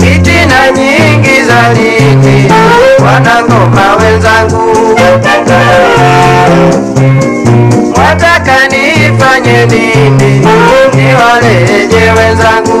Fitina nyingi za nini, wanangoma wenzangu, wataka nifanye nini? Niwaleje wenzangu,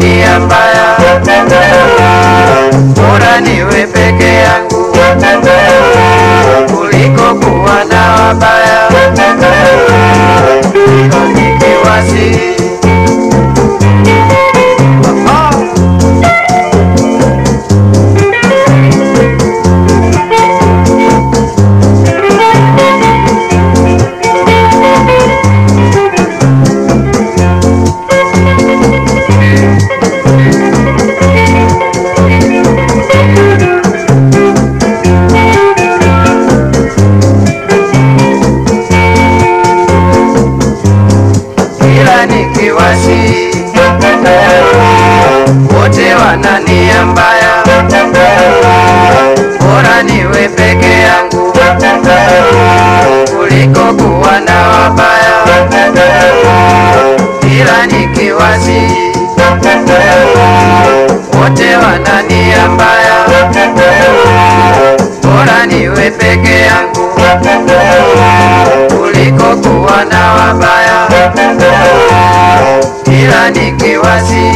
wanania mbaya, bora niwe peke yangu kuliko kuwa na wabaya. Nikiwasi kila nikiwasi. Wote wanania mbaya, bora niwe peke yangu kuliko kuwa na wabaya. Nikiwasi wote wanania mbaya, bora niwe peke nikiwasi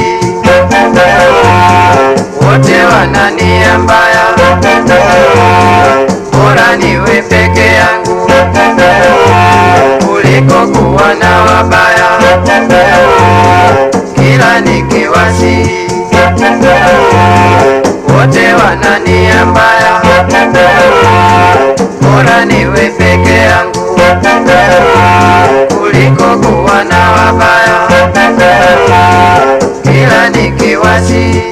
wote wanania mbaya, bora niwe peke yangu kuliko kuwa na wabaya. Kila nikiwasi wote wanania mbaya, bora niwe peke yangu nikiwasi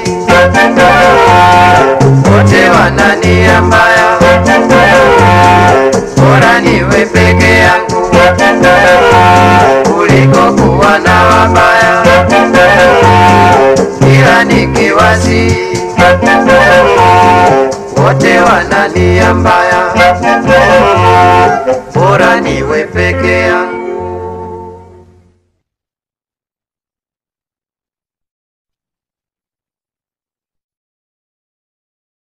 wote wanania mbaya, bora niwe peke yangu kuliko kuwa na wabaya. Kila nikiwasi wote wanania mbaya, bora niwe peke yangu